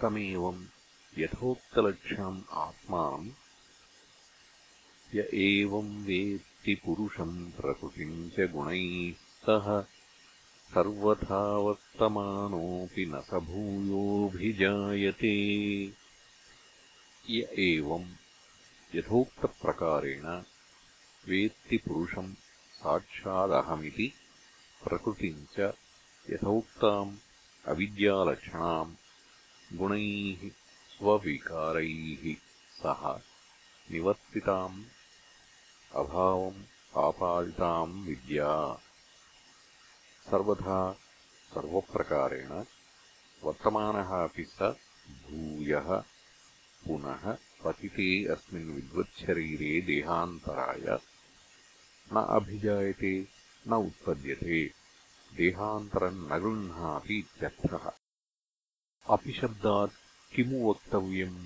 तमेवम् यथोक्तलक्ष्यम् आत्मानम् य एवम् वेत्ति पुरुषम् प्रकृतिम् च गुणैः सह सर्वथा वर्तमानोऽपि न स भूयोऽभिजायते। य एवम् यथोक्तप्रकारेण वेत्ति पुरुषम् साक्षादहमिति प्रकृतिम् च यथोक्ताम् अविद्यालक्षणाम् गुणैः स्वविकारैः सह निवर्तिताम् अभावम् आपादिताम् विद्या। सर्वथा सर्वप्रकारेण वर्तमानः अपि स भूयः। पुनः पतिते अस्मिन् विद्वच्छरीरे देहान्तराय। न अभिजायते न उत्पद्यते। देहान्तरम् न गृह्णाति इत्यर्थः अपिशब्दात् किमु वक्तव्यम्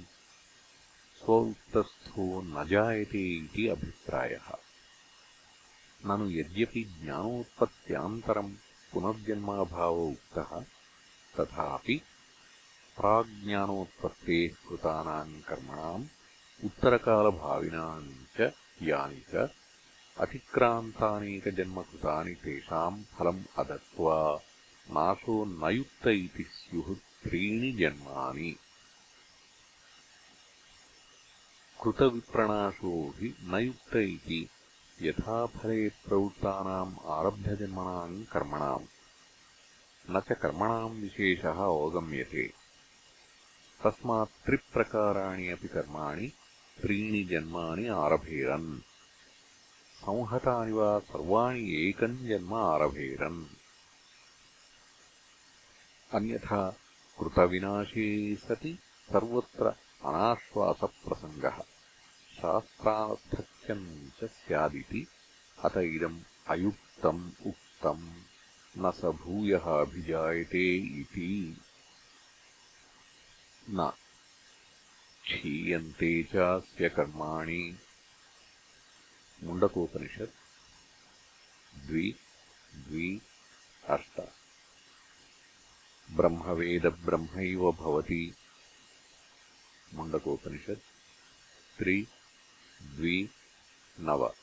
स्वोक्तस्थो न जायते इति अभिप्रायः. ननु यद्यपि ज्ञानोत्पत्त्यान्तरम् पुनर्जन्माभाव उक्तः तथापि प्राज्ञानोत्पत्तेः कृतानाम् कर्मणाम् उत्तरकालभाविनाम् च यानि च अतिक्रान्तानेकजन्मकृतानि तेषाम् फलम् अदत्त्वा नाशो न युक्त इति स्युः त्रीणि जन्मानि। कृतविप्रणाशो हि न युक्त इति यथा फले प्रवृत्तानाम् आरब्धजन्मनाम् कर्मणाम्। न च कर्मणाम् विशेषः अवगम्यते। तस्मात् त्रिप्रकाराणि अपि कर्माणि त्रीणि जन्मानि आरभेरन्। संहतानि वा सर्वाणि एकम् जन्म आरभेरन्। अन्यथा कृतविनाशे सति सर्वत्र अनाश्वासप्रसङ्गः। शास्त्रार्थक्यम् च स्यादिति। अत इदम् अयुक्तम् उक्तम्। न स भूयः अभिजायते इति। न। क्षीयन्ते चास्य कर्माणि। मुण्डकोपनिषत्। द्वि। द्वि। अष्ट ब्रह्मवेदब्रह्मैव भवति। मुण्डकोपनिषत्। त्रि द्वि नव।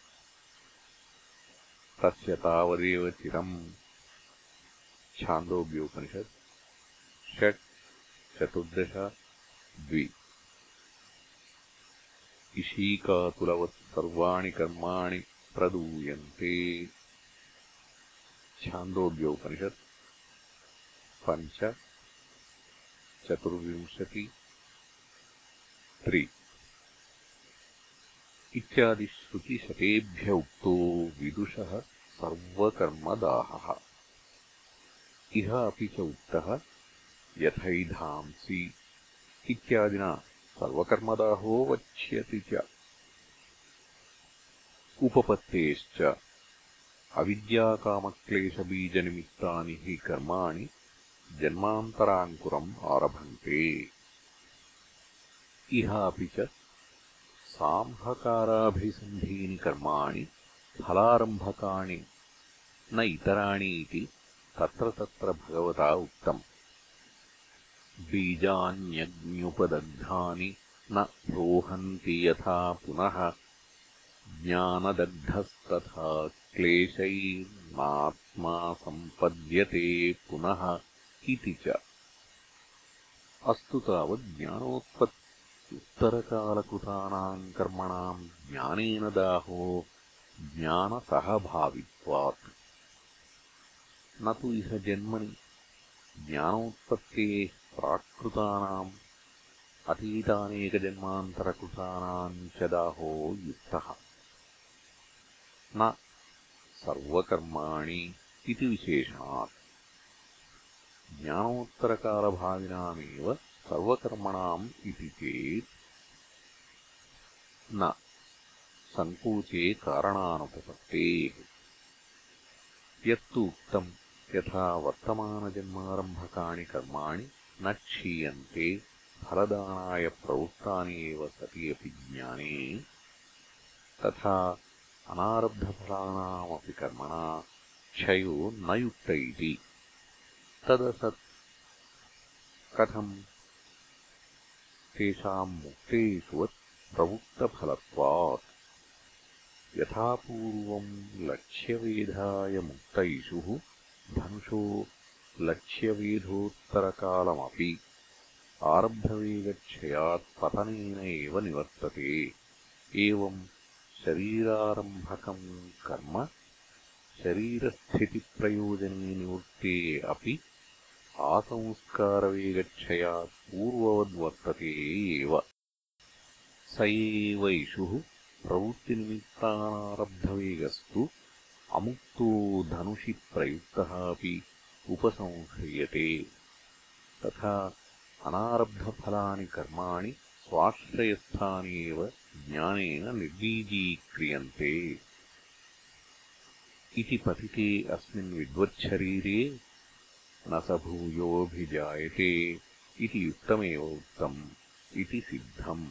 तस्य तावदेव चिरम् छान्दोग्योपनिषत्। षट् चतुर्दश द्वि। इशीकातुलवत् सर्वाणि कर्माणि प्रदूयन्ते। छान्दोग्योपनिषत् पञ्च चतुर्विंशति त्रि इत्यादिश्रुतिशतेभ्य उक्तो विदुषः सर्वकर्मदाहः। इह अपि च उक्तः यथैधांसि इत्यादिना सर्वकर्मदाहो वक्ष्यति च। उपपत्तेश्च अविद्याकामक्लेशबीजनिमित्तानि हि कर्माणि जन्मान्तराङ्कुरम् आरभन्ते। इह अपि च सांहकाराभिसन्धीनि कर्माणि फलारम्भकाणि न इतराणि इति तत्र तत्र भगवता उक्तम्। बीजान्यग्न्युपदग्धानि न रोहन्ति यथा पुनः। ज्ञानदग्धस्तथा क्लेशैर्नात्मा सम्पद्यते पुनः इति च। अस्तु तावत् ज्ञानोत्पत्ति। उत्तरकालकृतानाम् कर्मणाम् ज्ञानेन दाहो ज्ञानसहभावित्वात्। न तु इह जन्मनि। ज्ञानोत्पत्तेः प्राक्कृतानाम् अतीतानेकजन्मान्तरकृतानाम् च दाहो युक्तः। न सर्वकर्माणि इति विशेषणात् ज्ञानोत्तरकालभाविनामेव सर्वकर्मणाम् इति चेत् न सङ्कोचे कारणानुपपत्तेः यत्तु उक्तम् यथा वर्तमानजन्मारम्भकाणि कर्माणि न क्षीयन्ते फलदानाय प्रवृत्तानि एव सति अपि ज्ञाने तथा अनारब्धफलानामपि कर्मणा क्षयो न युक्त इति तदसत् कथम्? तेषाम् मुक्तेष्वत् प्रवृत्तफलत्वात्। यथा पूर्वम् लक्ष्यवेधाय मुक्तैषुः धनुषो लक्ष्यवेधोत्तरकालमपि आरब्धवेगक्षयात् पतनेन एव निवर्तते। एवम् शरीरारम्भकम् कर्म शरीरस्थितिप्रयोजने निवृत्ते अपि आसंस्कारवेगक्षयात् पूर्ववद्वर्तते एव स एव। इषुः प्रवृत्तिनिमित्तानारब्धवेगस्तु अमुक्तो धनुषि प्रयुक्तः अपि उपसंह्रियते तथा अनारब्धफलानि कर्माणि स्वाश्रयस्थानि एव ज्ञानेन निर्बीजीक्रियन्ते। इति पतिते अस्मिन् विद्वच्छरीरे न स भूयोऽभिजायते इति युक्तमेव उक्तम् इति सिद्धम्